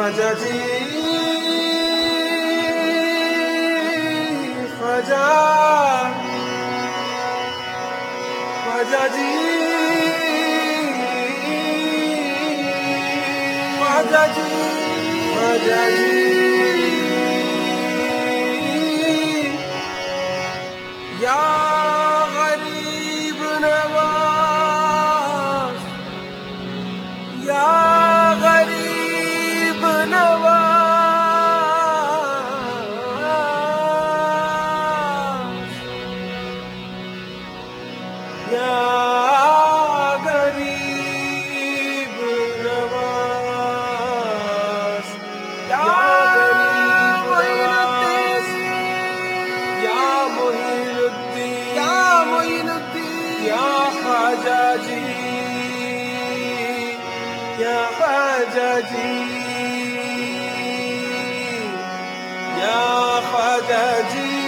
مددي فجاء مددي مددي مددي حاجتي يا حاجتي يا حاجتي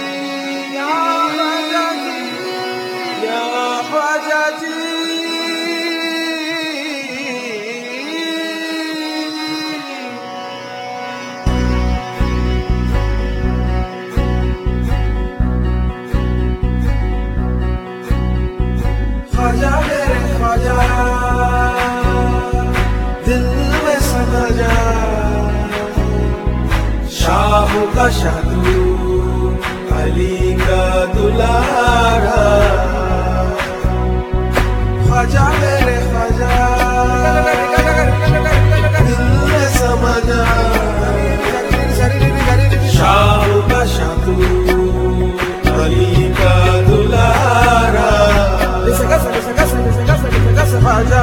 Masyado Halika Dulara Khaja mere khaja Dil mein samajha Shah Masyado Halika Dulara Khaja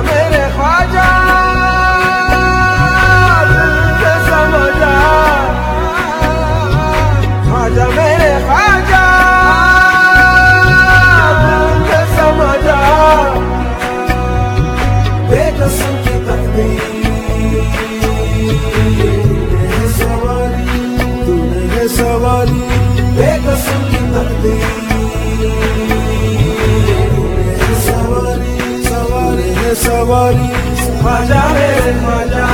Majare, Majare.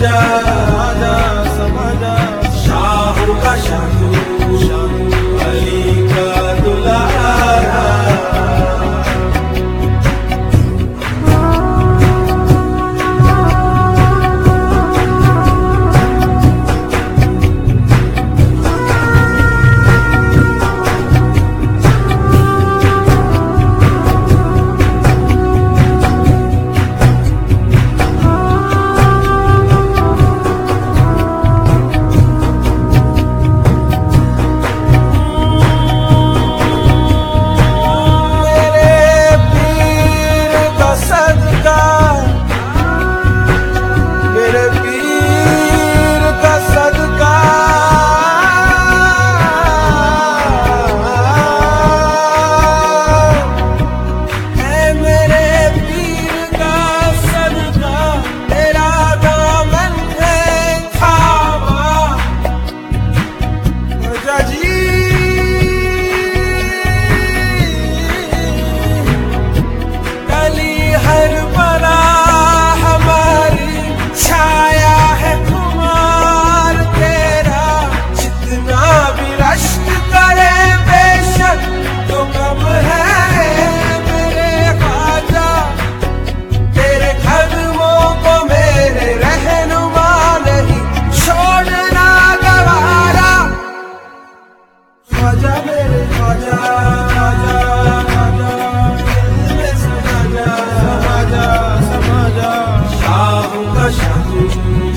समाजा समाजा शाहू का Shahu Thank you.